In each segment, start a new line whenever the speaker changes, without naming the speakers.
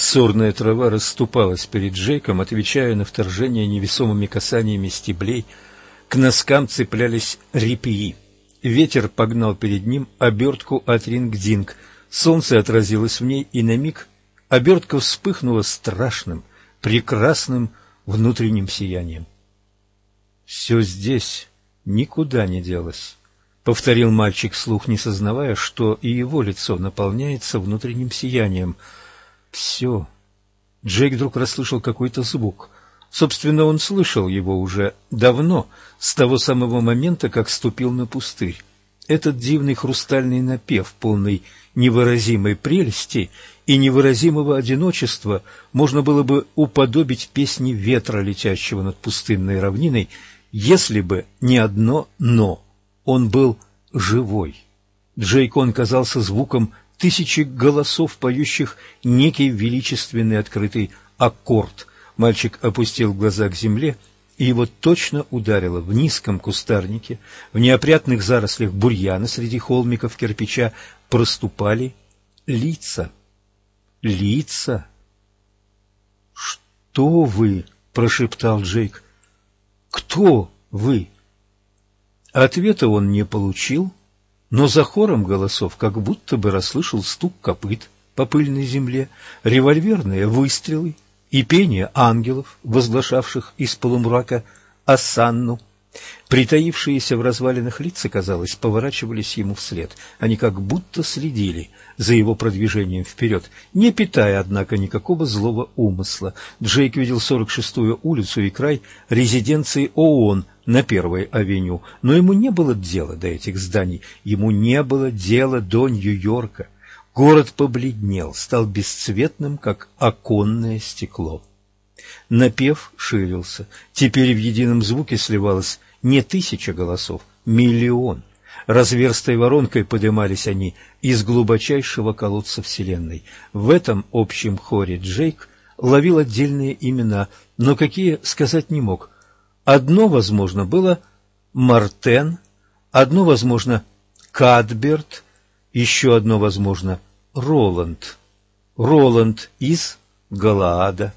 Сорная трава расступалась перед Джейком, отвечая на вторжение невесомыми касаниями стеблей. К носкам цеплялись репьи. Ветер погнал перед ним обертку от рингдинг. Солнце отразилось в ней, и на миг обертка вспыхнула страшным, прекрасным внутренним сиянием. Все здесь никуда не делось. — повторил мальчик вслух, не сознавая, что и его лицо наполняется внутренним сиянием. «Все». Джейк вдруг расслышал какой-то звук. Собственно, он слышал его уже давно, с того самого момента, как ступил на пустырь. Этот дивный хрустальный напев, полный невыразимой прелести и невыразимого одиночества, можно было бы уподобить песне ветра, летящего над пустынной равниной, если бы не одно «но». Он был живой. Джейкон казался звуком тысячи голосов, поющих некий величественный открытый аккорд. Мальчик опустил глаза к земле, и его точно ударило в низком кустарнике, в неопрятных зарослях бурьяна среди холмиков кирпича проступали лица. Лица. «Что вы?» — прошептал Джейк. «Кто вы?» Ответа он не получил, но за хором голосов как будто бы расслышал стук копыт по пыльной земле, револьверные выстрелы и пение ангелов, возглашавших из полумрака осанну. Притаившиеся в развалинах лица, казалось, поворачивались ему вслед. Они как будто следили за его продвижением вперед, не питая, однако, никакого злого умысла. Джейк видел 46-ю улицу и край резиденции ООН на Первой авеню, но ему не было дела до этих зданий, ему не было дела до Нью-Йорка. Город побледнел, стал бесцветным, как оконное стекло. Напев ширился. Теперь в едином звуке сливалось не тысяча голосов, миллион. Разверстой воронкой подымались они из глубочайшего колодца Вселенной. В этом общем хоре Джейк ловил отдельные имена, но какие сказать не мог. Одно, возможно, было Мартен, одно, возможно, Кадберт, еще одно, возможно, Роланд. Роланд из Галаада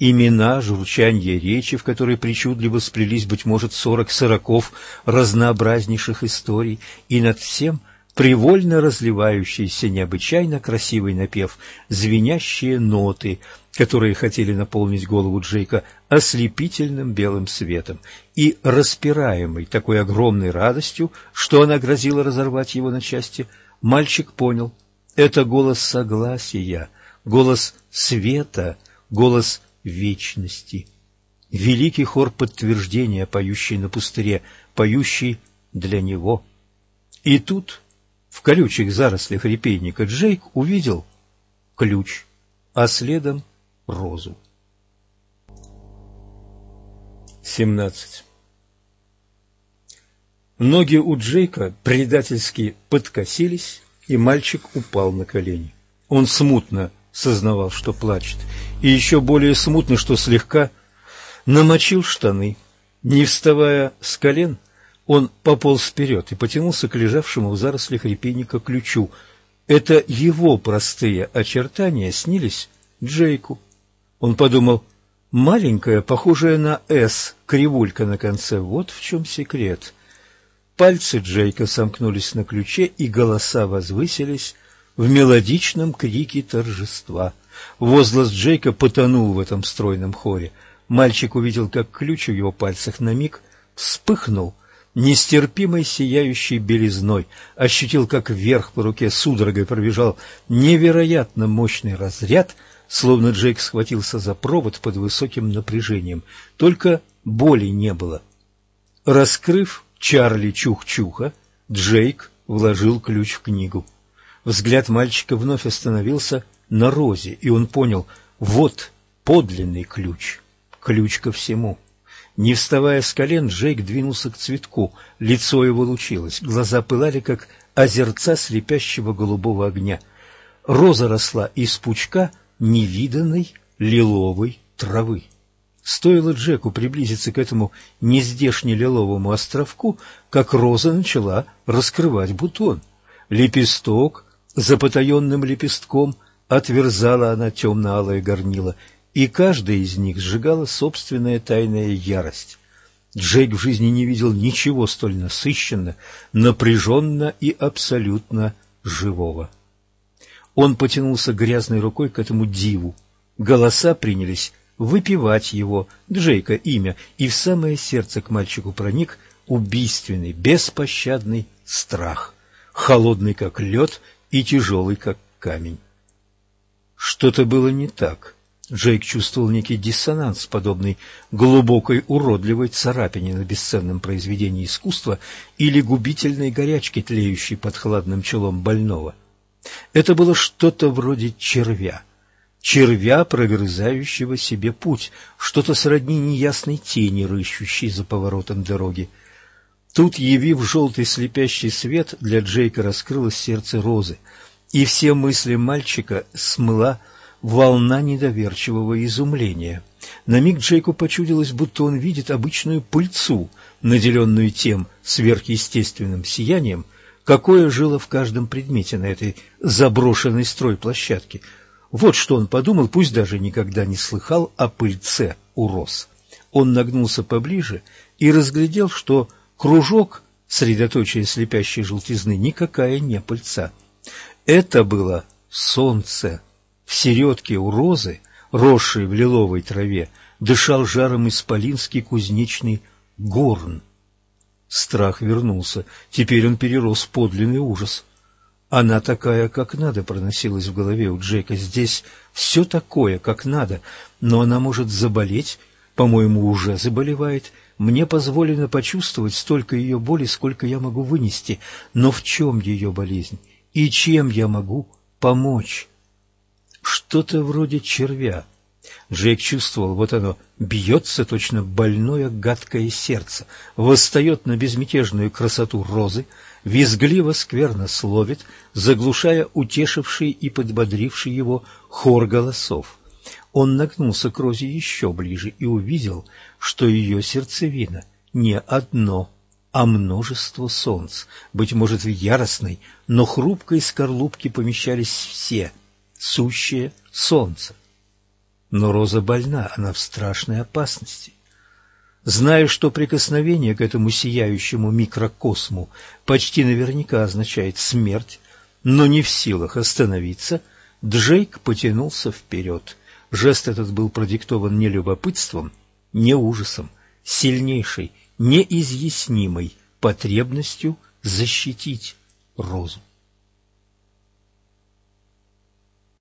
имена, журчанье речи, в которой причудливо сплелись, быть может, сорок сороков разнообразнейших историй, и над всем привольно разливающийся необычайно красивый напев, звенящие ноты, которые хотели наполнить голову Джейка ослепительным белым светом, и распираемый такой огромной радостью, что она грозила разорвать его на части, мальчик понял — это голос согласия, голос света, голос вечности. Великий хор подтверждения, поющий на пустыре, поющий для него. И тут, в колючих зарослях репейника, Джейк увидел ключ, а следом розу. 17. Ноги у Джейка предательски подкосились, и мальчик упал на колени. Он смутно сознавал, что плачет, и еще более смутно, что слегка намочил штаны. Не вставая с колен, он пополз вперед и потянулся к лежавшему в зарослях репейника ключу. Это его простые очертания снились Джейку. Он подумал, маленькая, похожая на «С», кривулька на конце, вот в чем секрет. Пальцы Джейка сомкнулись на ключе, и голоса возвысились в мелодичном крике торжества. Возглас Джейка потонул в этом стройном хоре. Мальчик увидел, как ключ в его пальцах на миг вспыхнул нестерпимой сияющей белизной, ощутил, как вверх по руке судорогой пробежал невероятно мощный разряд, словно Джейк схватился за провод под высоким напряжением. Только боли не было. Раскрыв Чарли Чух-Чуха, Джейк вложил ключ в книгу. Взгляд мальчика вновь остановился на розе, и он понял — вот подлинный ключ, ключ ко всему. Не вставая с колен, Джейк двинулся к цветку, лицо его лучилось, глаза пылали, как озерца слепящего голубого огня. Роза росла из пучка невиданной лиловой травы. Стоило Джеку приблизиться к этому нездешне-лиловому островку, как роза начала раскрывать бутон. Лепесток за потаенным лепестком отверзала она темно-алое горнило, и каждая из них сжигала собственная тайная ярость. Джейк в жизни не видел ничего столь насыщенно, напряженно и абсолютно живого. Он потянулся грязной рукой к этому диву. Голоса принялись выпивать его, Джейка, имя, и в самое сердце к мальчику проник убийственный, беспощадный страх, холодный, как лед, и тяжелый, как камень. Что-то было не так. Джейк чувствовал некий диссонанс, подобный глубокой уродливой царапине на бесценном произведении искусства или губительной горячке, тлеющей под хладным челом больного. Это было что-то вроде червя, червя, прогрызающего себе путь, что-то сродни неясной тени, рыщущей за поворотом дороги. Тут, явив желтый слепящий свет, для Джейка раскрылось сердце розы, и все мысли мальчика смыла волна недоверчивого изумления. На миг Джейку почудилось, будто он видит обычную пыльцу, наделенную тем сверхъестественным сиянием, какое жило в каждом предмете на этой заброшенной стройплощадке. Вот что он подумал, пусть даже никогда не слыхал о пыльце у роз. Он нагнулся поближе и разглядел, что кружок, средоточие слепящей желтизны, никакая не пыльца. Это было солнце. В середке у розы, росшей в лиловой траве, дышал жаром исполинский кузнечный горн. Страх вернулся. Теперь он перерос подлинный ужас. Она такая, как надо, проносилась в голове у Джейка. Здесь все такое, как надо, но она может заболеть, по-моему, уже заболевает. Мне позволено почувствовать столько ее боли, сколько я могу вынести. Но в чем ее болезнь? И чем я могу помочь? Что-то вроде червя. Джейк чувствовал, вот оно бьется, точно больное гадкое сердце, восстает на безмятежную красоту розы, визгливо скверно словит, заглушая утешивший и подбодривший его хор голосов. Он нагнулся к розе еще ближе и увидел, что ее сердцевина не одно, а множество солнц. Быть может, в яростной, но хрупкой скорлупке помещались все — сущее солнце. Но Роза больна, она в страшной опасности. Зная, что прикосновение к этому сияющему микрокосму почти наверняка означает смерть, но не в силах остановиться, Джейк потянулся вперед. Жест этот был продиктован не любопытством, не ужасом, сильнейшей, неизъяснимой потребностью защитить Розу.